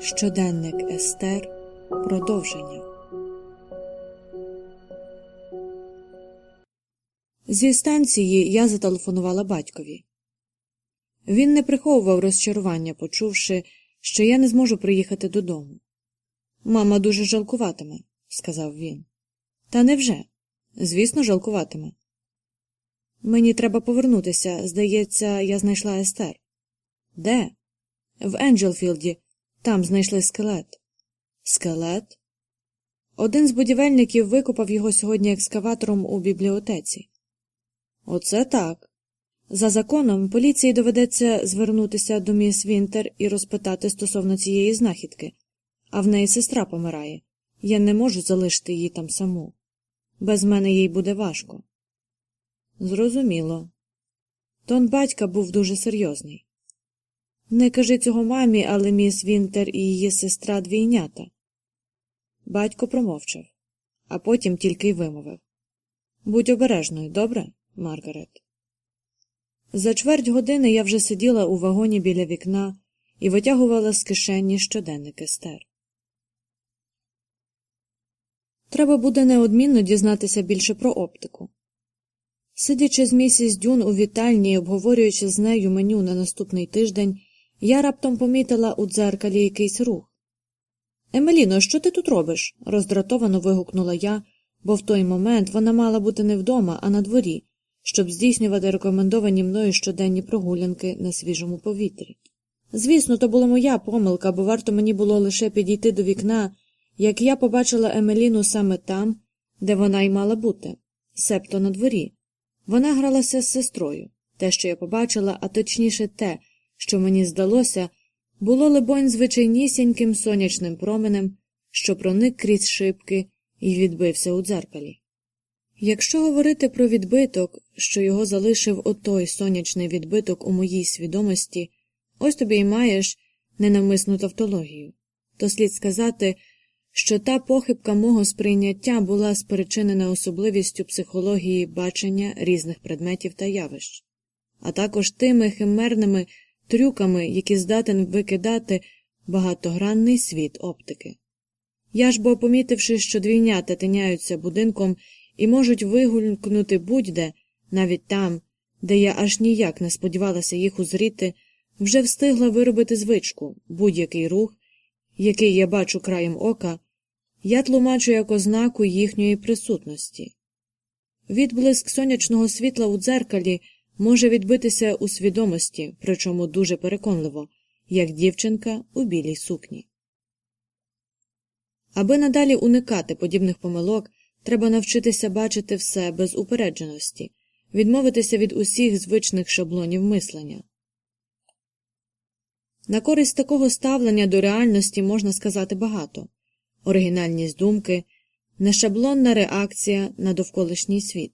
Щоденник Естер Продовження Зі станції я зателефонувала батькові. Він не приховував розчарування, почувши, що я не зможу приїхати додому. Мама дуже жалкуватиме, сказав він. Та невже? Звісно, жалкуватиме. Мені треба повернутися. Здається, я знайшла Естер. Де? В Енджелфілді. Там знайшли скелет. Скелет? Один з будівельників викопав його сьогодні екскаватором у бібліотеці. Оце так. За законом поліції доведеться звернутися до міс Вінтер і розпитати стосовно цієї знахідки, а в неї сестра помирає. Я не можу залишити її там саму. Без мене їй буде важко. Зрозуміло. Тон батька був дуже серйозний. Не кажи цього мамі, але міс Вінтер і її сестра двійнята. Батько промовчав, а потім тільки й вимовив Будь обережною, добре, Маргарет. За чверть години я вже сиділа у вагоні біля вікна і витягувала з кишені щоденник Естер. Треба буде неодмінно дізнатися більше про оптику. Сидячи з місіс Дюн у вітальні і обговорюючи з нею меню на наступний тиждень, я раптом помітила у дзеркалі якийсь рух. Емеліно, що ти тут робиш? роздратовано вигукнула я, бо в той момент вона мала бути не вдома, а на дворі, щоб здійснювати рекомендовані мною щоденні прогулянки на свіжому повітрі. Звісно, то була моя помилка, бо варто мені було лише підійти до вікна, як я побачила Емеліну саме там, де вона й мала бути, себто на дворі. Вона гралася з сестрою. Те, що я побачила, а точніше те, що мені здалося, було, либонь, звичайнісіньким сонячним променем, що проник крізь шибки і відбився у дзеркалі. Якщо говорити про відбиток, що його залишив отой сонячний відбиток у моїй свідомості, ось тобі й маєш ненавмисну тавтологію, то слід сказати, що та похибка мого сприйняття була спричинена особливістю психології бачення різних предметів та явищ, а також тими химерними трюками, які здатен викидати багатогранний світ оптики. Я ж бо, помітивши, що двійнята тиняються будинком і можуть вигулькнути будь-де, навіть там, де я аж ніяк не сподівалася їх узріти, вже встигла виробити звичку будь-який рух, який я бачу краєм ока, я тлумачу як ознаку їхньої присутності. Відблиск сонячного світла у дзеркалі може відбитися у свідомості, причому дуже переконливо, як дівчинка у білій сукні. Аби надалі уникати подібних помилок, треба навчитися бачити все без упередженості, відмовитися від усіх звичних шаблонів мислення. На користь такого ставлення до реальності можна сказати багато оригінальність думки, нешаблонна реакція на довколишній світ.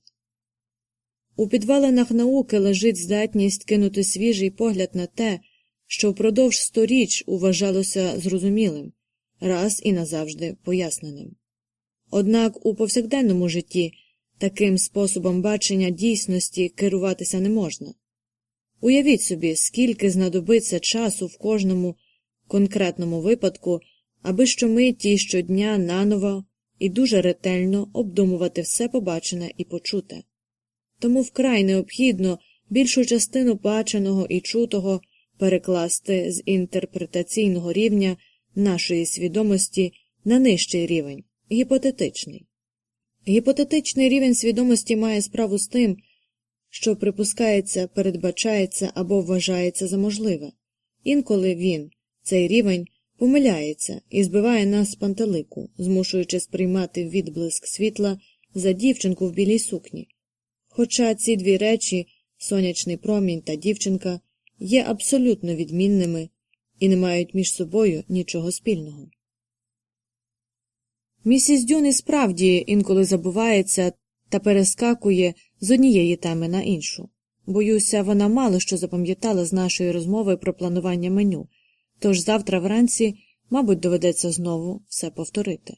У підвалинах науки лежить здатність кинути свіжий погляд на те, що впродовж сторіч вважалося зрозумілим, раз і назавжди поясненим. Однак у повсякденному житті таким способом бачення дійсності керуватися не можна. Уявіть собі, скільки знадобиться часу в кожному конкретному випадку, аби щомиті щодня наново і дуже ретельно обдумувати все побачене і почуте. Тому вкрай необхідно більшу частину баченого і чутого перекласти з інтерпретаційного рівня нашої свідомості на нижчий рівень гіпотетичний. Гіпотетичний рівень свідомості має справу з тим, що припускається, передбачається або вважається за можливе. Інколи він, цей рівень, помиляється і збиває нас з пантелику, змушуючи сприймати відблиск світла за дівчинку в білій сукні. Хоча ці дві речі, сонячний промінь та дівчинка, є абсолютно відмінними і не мають між собою нічого спільного. Місіс Дюн і справді інколи забувається та перескакує з однієї теми на іншу. Боюся, вона мало що запам'ятала з нашої розмови про планування меню, тож завтра вранці, мабуть, доведеться знову все повторити.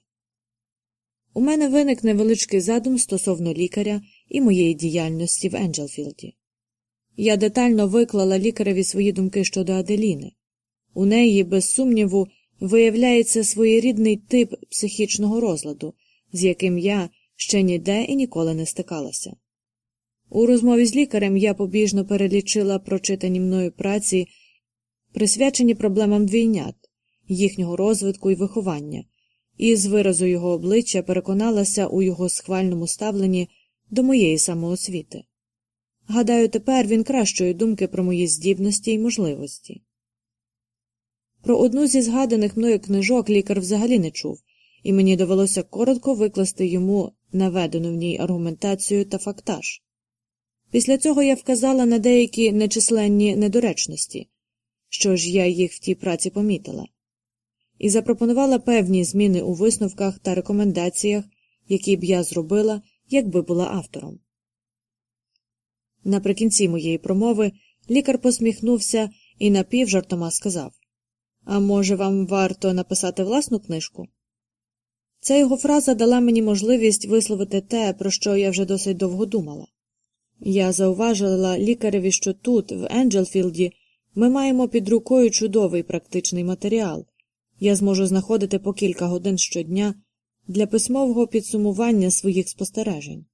У мене виник невеличкий задум стосовно лікаря і моєї діяльності в Енджелфілді. Я детально виклала лікареві свої думки щодо Аделіни. У неї, без сумніву, виявляється своєрідний тип психічного розладу, з яким я ще ніде і ніколи не стикалася. У розмові з лікарем я побіжно перелічила прочитані мною праці, присвячені проблемам двійнят, їхнього розвитку і виховання, і з виразу його обличчя переконалася у його схвальному ставленні до моєї самоосвіти. Гадаю, тепер він кращої думки про мої здібності і можливості. Про одну зі згаданих мною книжок лікар взагалі не чув, і мені довелося коротко викласти йому наведену в ній аргументацію та фактаж. Після цього я вказала на деякі нечисленні недоречності, що ж я їх в тій праці помітила, і запропонувала певні зміни у висновках та рекомендаціях, які б я зробила, якби була автором. Наприкінці моєї промови лікар посміхнувся і напівжартома сказав А може, вам варто написати власну книжку? Ця його фраза дала мені можливість висловити те, про що я вже досить довго думала. Я зауважила лікареві, що тут, в Енджелфілді, ми маємо під рукою чудовий практичний матеріал. Я зможу знаходити по кілька годин щодня для письмового підсумування своїх спостережень.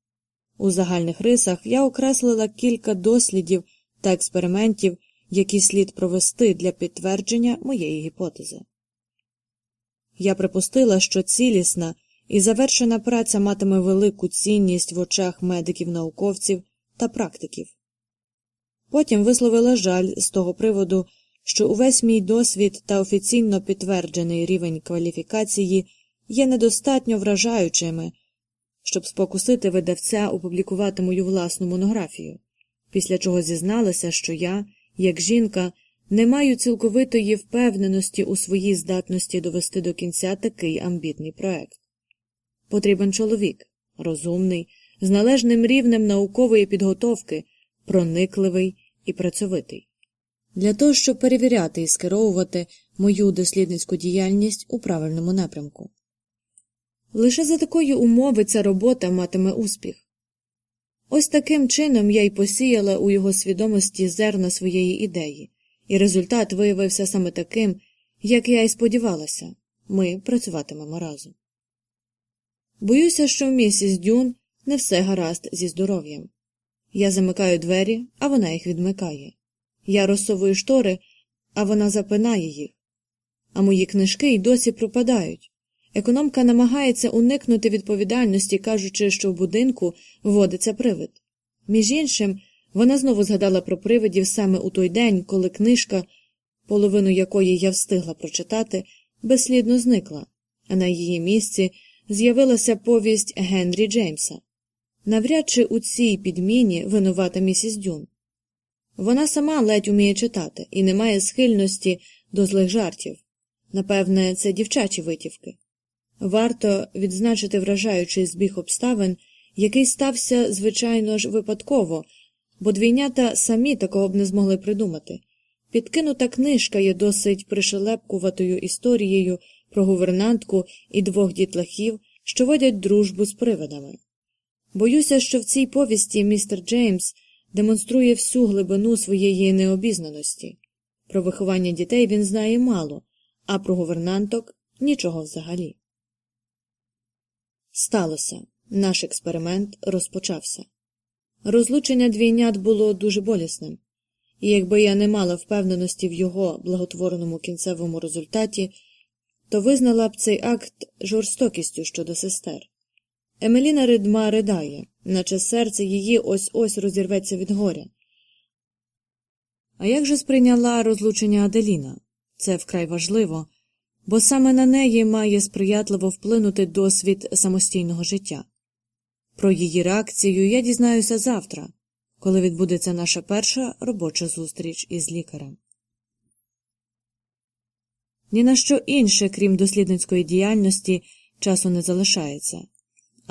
У загальних рисах я окреслила кілька дослідів та експериментів, які слід провести для підтвердження моєї гіпотези. Я припустила, що цілісна і завершена праця матиме велику цінність в очах медиків, науковців та практиків. Потім висловила жаль з того приводу, що увесь мій досвід та офіційно підтверджений рівень кваліфікації є недостатньо вражаючими, щоб спокусити видавця опублікувати мою власну монографію, після чого зізналася, що я, як жінка, не маю цілковитої впевненості у своїй здатності довести до кінця такий амбітний проект. Потрібен чоловік, розумний, з належним рівнем наукової підготовки, проникливий і працьовитий, для того, щоб перевіряти і скеровувати мою дослідницьку діяльність у правильному напрямку. Лише за такої умови ця робота матиме успіх. Ось таким чином я й посіяла у його свідомості зерна своєї ідеї, і результат виявився саме таким, як я й сподівалася ми працюватимемо разом. Боюся, що місіс Дюн не все гаразд зі здоров'ям. Я замикаю двері, а вона їх відмикає. Я розсовую штори, а вона запинає їх. А мої книжки й досі пропадають. Економка намагається уникнути відповідальності, кажучи, що в будинку вводиться привид. Між іншим, вона знову згадала про привидів саме у той день, коли книжка, половину якої я встигла прочитати, безслідно зникла, а на її місці з'явилася повість Генрі Джеймса. Навряд чи у цій підміні винувата місіс Дюн. Вона сама ледь уміє читати і не має схильності до злих жартів. Напевне, це дівчачі витівки. Варто відзначити вражаючий збіг обставин, який стався, звичайно ж, випадково, бо двійнята самі такого б не змогли придумати. Підкинута книжка є досить пришелепкуватою історією про гувернантку і двох дітлахів, що водять дружбу з привидами. Боюся, що в цій повісті містер Джеймс демонструє всю глибину своєї необізнаності. Про виховання дітей він знає мало, а про гувернанток нічого взагалі. Сталося. Наш експеримент розпочався. Розлучення двійнят було дуже болісним, і якби я не мала впевненості в його благотворному кінцевому результаті, то визнала б цей акт жорстокістю щодо сестер. Емеліна ридма ридає, наче серце її ось ось розірветься від горя. А як же сприйняла розлучення Аделіна? Це вкрай важливо, бо саме на неї має сприятливо вплинути досвід самостійного життя. Про її реакцію я дізнаюся завтра, коли відбудеться наша перша робоча зустріч із лікарем. Ні на що інше, крім дослідницької діяльності, часу не залишається,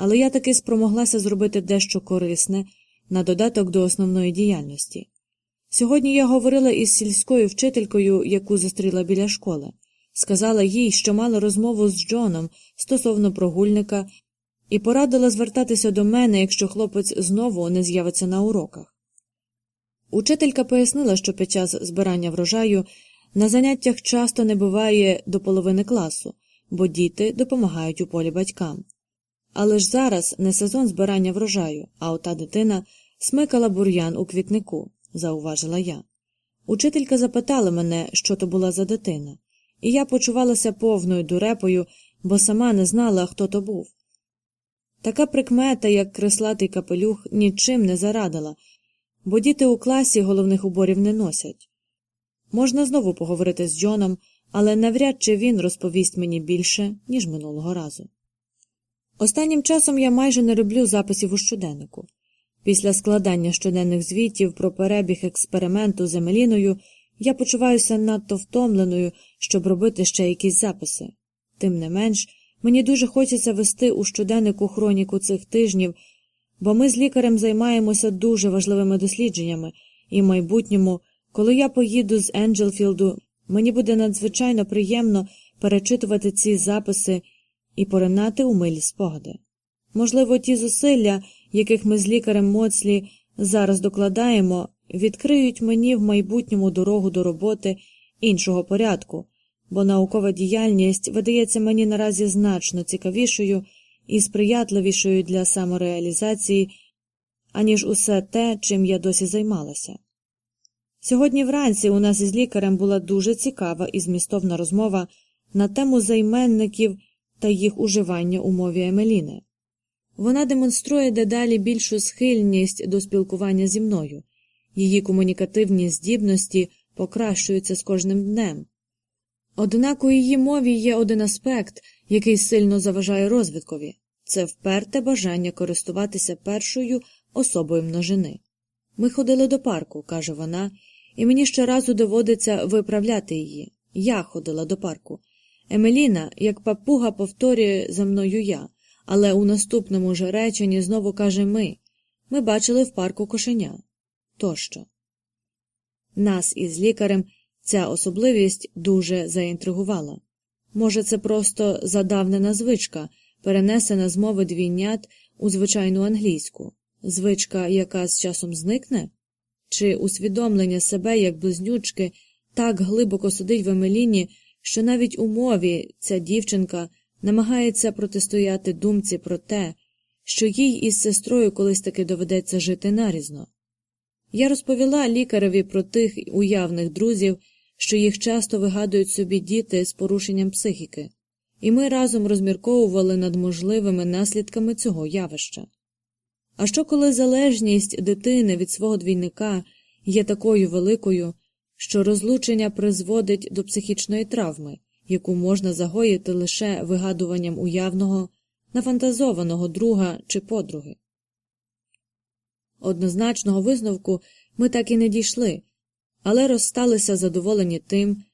але я таки спромоглася зробити дещо корисне на додаток до основної діяльності. Сьогодні я говорила із сільською вчителькою, яку зустріла біля школи, сказала їй, що мала розмову з Джоном стосовно прогульника і порадила звертатися до мене, якщо хлопець знову не з'явиться на уроках. Учителька пояснила, що під час збирання врожаю на заняттях часто не буває до половини класу, бо діти допомагають у полі батькам. Але ж зараз не сезон збирання врожаю, а ота дитина смикала бур'ян у квітнику, зауважила я. Учителька запитала мене, що то була за дитина, і я почувалася повною дурепою, бо сама не знала, хто то був. Така прикмета, як креслатий капелюх, нічим не зарадила, бо діти у класі головних уборів не носять. Можна знову поговорити з Джоном, але навряд чи він розповість мені більше, ніж минулого разу. Останнім часом я майже не роблю записів у щоденнику. Після складання щоденних звітів про перебіг експерименту з Емеліною я почуваюся надто втомленою, щоб робити ще якісь записи. Тим не менш, мені дуже хочеться вести у щоденнику хроніку цих тижнів, бо ми з лікарем займаємося дуже важливими дослідженнями, і в майбутньому, коли я поїду з Енджелфілду, мені буде надзвичайно приємно перечитувати ці записи і поринати у милі спогади. Можливо, ті зусилля, яких ми з лікарем Моцлі зараз докладаємо, відкриють мені в майбутньому дорогу до роботи іншого порядку, бо наукова діяльність видається мені наразі значно цікавішою і сприятливішою для самореалізації, аніж усе те, чим я досі займалася. Сьогодні вранці у нас із лікарем була дуже цікава і змістовна розмова на тему займенників та їх уживання у мові Емеліни. Вона демонструє дедалі більшу схильність до спілкування зі мною, її комунікативні здібності покращуються з кожним днем. Однак у її мові є один аспект, який сильно заважає розвиткові це вперте бажання користуватися першою особою множини. Ми ходили до парку, каже вона, і мені щоразу доводиться виправляти її. Я ходила до парку. Емеліна, як папуга, повторює за мною я, але у наступному ж реченні знову каже ми. Ми бачили в парку кошеня. Тощо. Нас із лікарем ця особливість дуже заінтригувала. Може, це просто задавнена звичка, перенесена з мови двійнят у звичайну англійську, звичка, яка з часом зникне? Чи усвідомлення себе як близнючки так глибоко сидить в Емеліні, що навіть у мові ця дівчинка намагається протистояти думці про те, що їй із сестрою колись таки доведеться жити нарізно. Я розповіла лікареві про тих уявних друзів, що їх часто вигадують собі діти з порушенням психіки, і ми разом розмірковували над можливими наслідками цього явища. А що коли залежність дитини від свого двійника є такою великою, що розлучення призводить до психічної травми, яку можна загоїти лише вигадуванням уявного, нафантазованого друга чи подруги? Однозначного висновку ми так і не дійшли, але розсталися задоволені тим,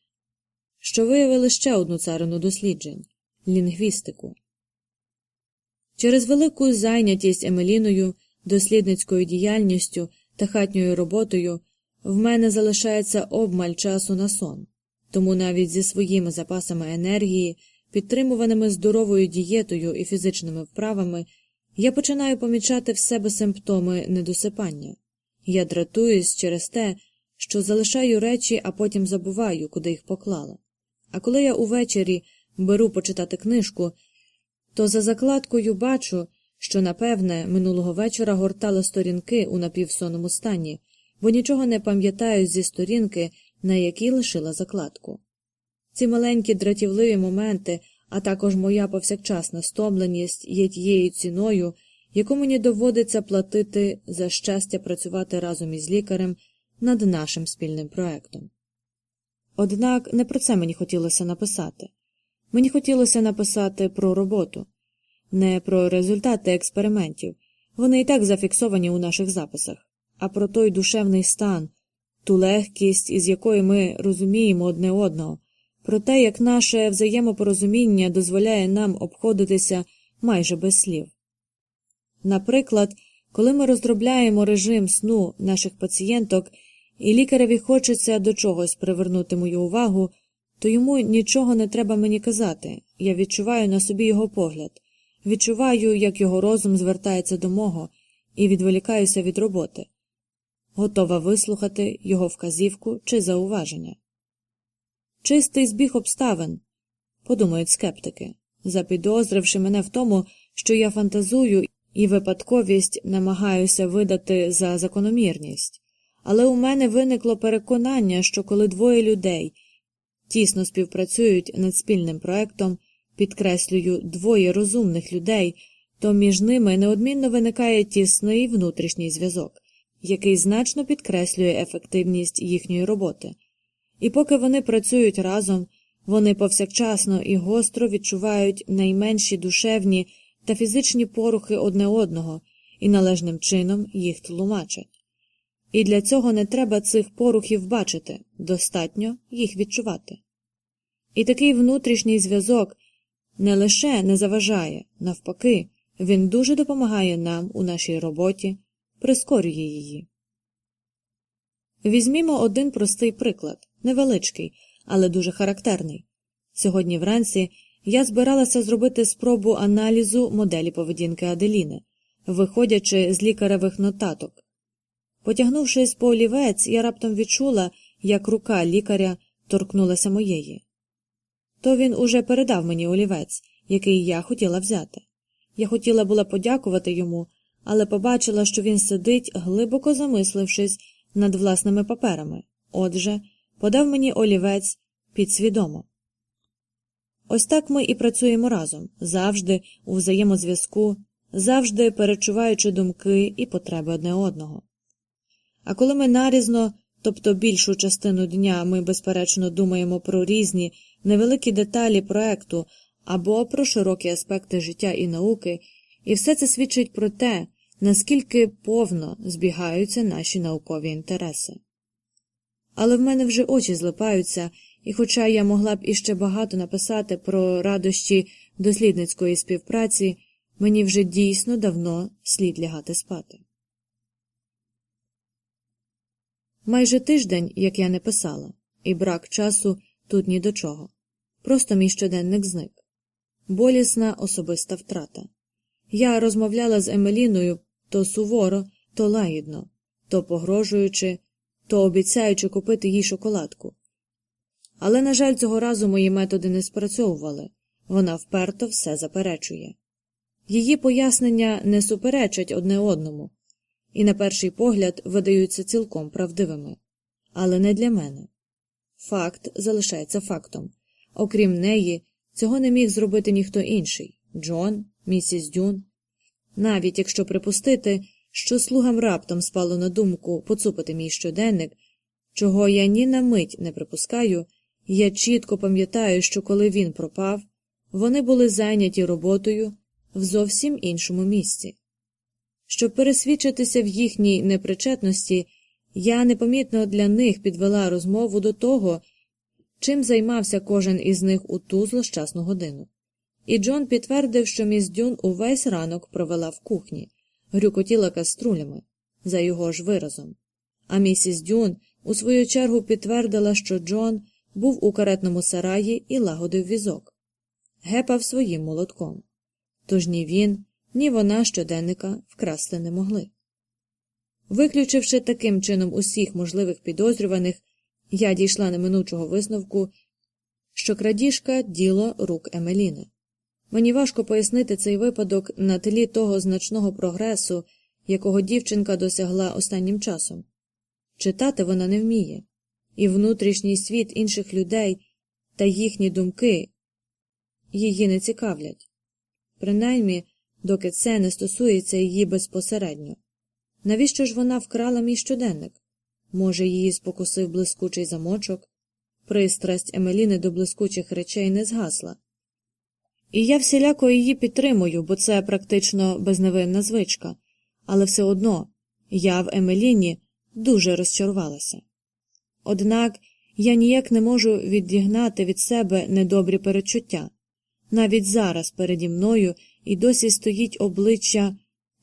що виявили ще одну царину досліджень лінгвістику. Через велику зайнятість Емеліною, дослідницькою діяльністю та хатньою роботою в мене залишається обмаль часу на сон, тому навіть зі своїми запасами енергії, підтримуваними здоровою дієтою і фізичними вправами, я починаю помічати в себе симптоми недосипання. Я дратуюсь через те, що залишаю речі, а потім забуваю, куди їх поклала. А коли я увечері беру почитати книжку, то за закладкою бачу, що, напевне, минулого вечора гортала сторінки у напівсонному стані, бо нічого не пам'ятаю зі сторінки, на якій лишила закладку. Ці маленькі дратівливі моменти, а також моя повсякчасна стомленість є тією ціною, яку мені доводиться платити за щастя працювати разом із лікарем над нашим спільним проектом. Однак не про це мені хотілося написати. Мені хотілося написати про роботу, не про результати експериментів, вони і так зафіксовані у наших записах, а про той душевний стан, ту легкість, із якої ми розуміємо одне одного, про те, як наше взаємопорозуміння дозволяє нам обходитися майже без слів. Наприклад, коли ми розробляємо режим сну наших пацієнток, і лікареві хочеться до чогось привернути мою увагу, то йому нічого не треба мені казати, я відчуваю на собі його погляд. відчуваю, як його розум звертається до мого, і відволікаюся від роботи, готова вислухати його вказівку чи зауваження. Чистий збіг обставин, подумають скептики, запідозривши мене в тому, що я фантазую і випадковість намагаюся видати за закономірність, але у мене виникло переконання, що коли двоє людей тісно співпрацюють над спільним проектом, підкреслюю двоє розумних людей, то між ними неодмінно виникає тісний внутрішній зв'язок, який значно підкреслює ефективність їхньої роботи. І поки вони працюють разом, вони повсякчасно і гостро відчувають найменші душевні та фізичні порухи одне одного і належним чином їх тлумачать. І для цього не треба цих порухів бачити, достатньо їх відчувати. І такий внутрішній зв'язок не лише не заважає, навпаки, він дуже допомагає нам у нашій роботі, прискорює її. Візьмімо один простий приклад, невеличкий, але дуже характерний. Сьогодні вранці я збиралася зробити спробу аналізу моделі поведінки Аделіни, виходячи з лікаревих нотаток. Потягнувшись по олівець, я раптом відчула, як рука лікаря торкнулася моєї. То він уже передав мені олівець, який я хотіла взяти. Я хотіла була подякувати йому, але побачила, що він сидить, глибоко замислившись над власними паперами. Отже, подав мені олівець підсвідомо. Ось так ми і працюємо разом, завжди у взаємозв'язку, завжди перечуваючи думки і потреби одне одного. А коли ми нарізно, тобто більшу частину дня ми, безперечно, думаємо про різні невеликі деталі проекту або про широкі аспекти життя і науки, і все це свідчить про те, наскільки повно збігаються наші наукові інтереси. Але в мене вже очі злипаються, і, хоча я могла б іще багато написати про радощі дослідницької співпраці, мені вже дійсно давно слід лягати спати. Майже тиждень, як я не писала, і брак часу тут ні до чого. Просто мій щоденник зник. Болісна особиста втрата. Я розмовляла з Емеліною то суворо, то лагідно, то погрожуючи, то обіцяючи купити їй шоколадку. Але, на жаль, цього разу мої методи не спрацьовували вона вперто все заперечує. Її пояснення не суперечать одне одному, і, на перший погляд, видаються цілком правдивими. Але не для мене. Факт залишається фактом. Окрім неї, цього не міг зробити ніхто інший Джон, місіс Дюн. Навіть якщо припустити, що слугам раптом спало на думку поцупити мій щоденник, чого я ні на мить не припускаю, я чітко пам'ятаю, що коли він пропав, вони були зайняті роботою в зовсім іншому місці. Щоб пересвідчитися в їхній непричетності, я непомітно для них підвела розмову до того, чим займався кожен із них у ту злощасну годину. І Джон підтвердив, що міс Дюн увесь ранок провела в кухні, грюкотіла каструлями, за його ж виразом. А місіс Дюн у свою чергу підтвердила, що Джон був у каретному сараї і лагодив візок, гепав своїм молотком. Тож ні він, ні вона щоденника вкрасти не могли. Виключивши таким чином усіх можливих підозрюваних, я дійшла неминучого висновку, що крадіжка діло рук Емеліни. Мені важко пояснити цей випадок на тлі того значного прогресу, якого дівчинка досягла останнім часом. Читати вона не вміє, і внутрішній світ інших людей та їхні думки її не цікавлять, принаймні, доки це не стосується її безпосередньо. Навіщо ж вона вкрала мій щоденник? Може, її спокусив блискучий замочок, пристрасть Емеліни до блискучих речей не згасла. І я всіляко її підтримую, бо це практично безневинна звичка, але все одно я в Емеліні дуже розчарувалася. Однак я ніяк не можу відігнати від себе недобрі перечуття. Навіть зараз переді мною і досі стоїть обличчя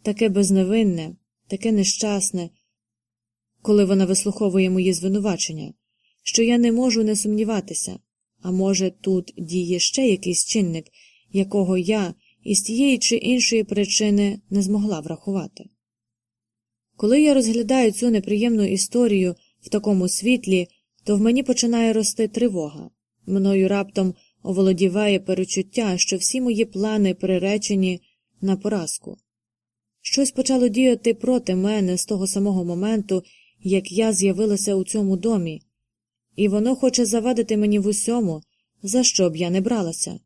таке безневинне, таке нещасне, коли вона вислуховує мої звинувачення, що я не можу не сумніватися, а може, тут діє ще якийсь чинник, якого я і з тієї чи іншої причини не змогла врахувати. Коли я розглядаю цю неприємну історію в такому світлі, то в мені починає рости тривога. Мною раптом оволодіває перечуття, що всі мої плани приречені на поразку. Щось почало діяти проти мене з того самого моменту, як я з'явилася у цьому домі, і воно хоче завадити мені в усьому, за що б я не бралася.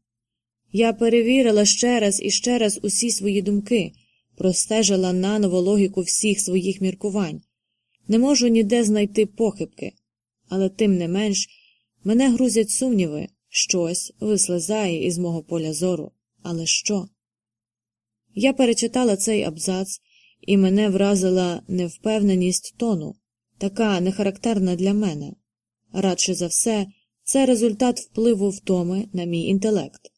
Я перевірила ще раз і ще раз усі свої думки, простежила наново логіку всіх своїх міркувань. Не можу ніде знайти похибки, але тим не менш мене грузять сумніви, щось вислизає із мого поля зору. Але що? Я перечитала цей абзац, і мене вразила невпевненість тону, така нехарактерна для мене. Радше за все, це результат впливу втоми на мій інтелект,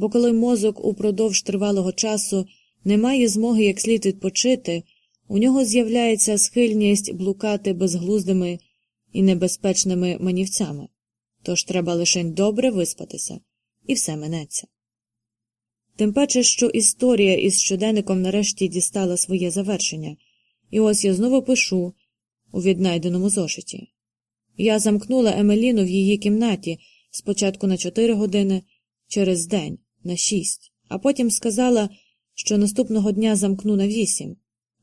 бо коли мозок упродовж тривалого часу не має змоги як слід відпочити, у нього з'являється схильність блукати безглуздими і небезпечними манівцями, тож треба лише добре виспатися, і все минеться. Тим паче, що історія із щоденником нарешті дістала своє завершення, і ось я знову пишу у віднайденому зошиті. Я замкнула Емеліну в її кімнаті спочатку на чотири години, через день, на шість, а потім сказала, що наступного дня замкну на вісім.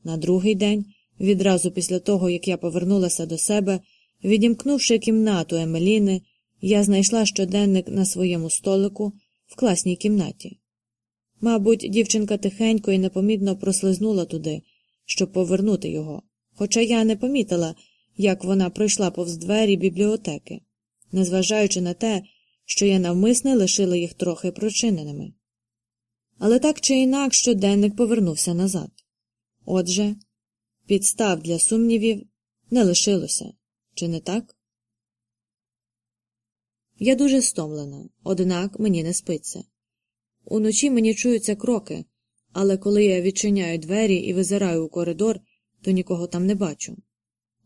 На другий день, відразу після того, як я повернулася до себе, відімкнувши кімнату Емеліни, я знайшла щоденник на своєму столику в класній кімнаті. Мабуть, дівчинка тихенько і непомітно прослизнула туди, щоб повернути його, хоча я не помітила, як вона пройшла повз двері бібліотеки, незважаючи на те, що я навмисне лишила їх трохи прочиненими. Але так чи інак щоденник повернувся назад. Отже, підстав для сумнівів не лишилося, чи не так? Я дуже стомлена, однак мені не спиться. Уночі мені чуються кроки, але коли я відчиняю двері і визираю у коридор, то нікого там не бачу.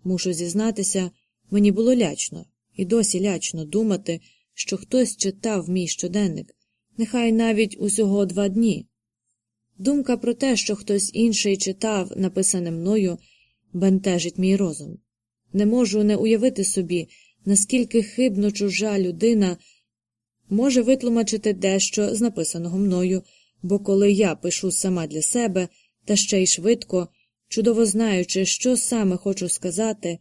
Мушу зізнатися, мені було лячно, і досі лячно думати, що хтось читав мій щоденник, нехай навіть усього два дні. Думка про те, що хтось інший читав, написане мною, бентежить мій розум. Не можу не уявити собі, наскільки хибно чужа людина може витлумачити дещо з написаного мною, бо коли я пишу сама для себе, та ще й швидко, чудово знаючи, що саме хочу сказати,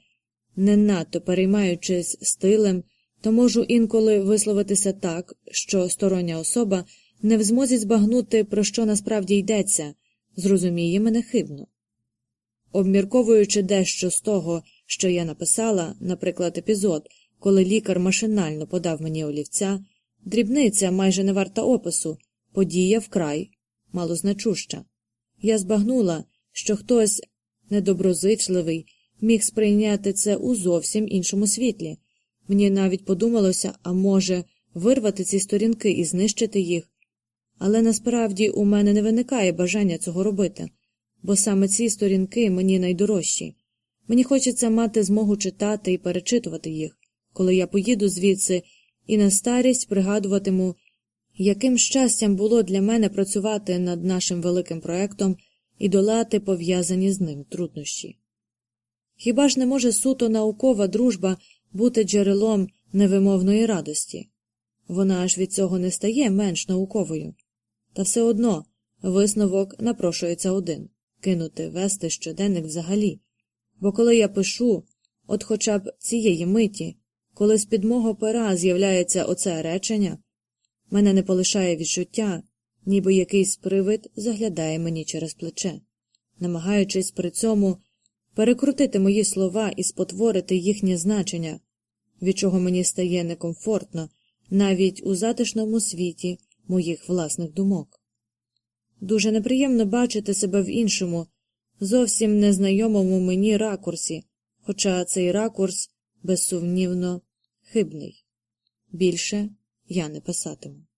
не надто переймаючись стилем, то можу інколи висловитися так, що стороння особа не в змозі збагнути, про що насправді йдеться, зрозуміє мене хибно. Обмірковуючи дещо з того, що я написала, наприклад, епізод, коли лікар машинально подав мені олівця, дрібниця майже не варта опису, подія вкрай малозначуща. Я збагнула, що хтось недоброзичливий міг сприйняти це у зовсім іншому світлі. Мені навіть подумалося, а може, вирвати ці сторінки і знищити їх. Але насправді у мене не виникає бажання цього робити, бо саме ці сторінки мені найдорожчі. Мені хочеться мати змогу читати і перечитувати їх, коли я поїду звідси і на старість пригадуватиму, яким щастям було для мене працювати над нашим великим проектом і долати пов'язані з ним труднощі. Хіба ж не може суто наукова дружба бути джерелом невимовної радості? Вона ж від цього не стає менш науковою. Та все одно висновок напрошується один кинути вести щоденник взагалі. Бо коли я пишу, от хоча б цієї миті, коли з під мого пера з'являється оце речення, мене не полишає відчуття, ніби якийсь привид заглядає мені через плече, намагаючись при цьому перекрутити мої слова і спотворити їхнє значення, від чого мені стає некомфортно навіть у затишному світі моїх власних думок. Дуже неприємно бачити себе в іншому, зовсім незнайомому мені ракурсі, хоча цей ракурс безсумнівно хибний. Більше я не писатиму.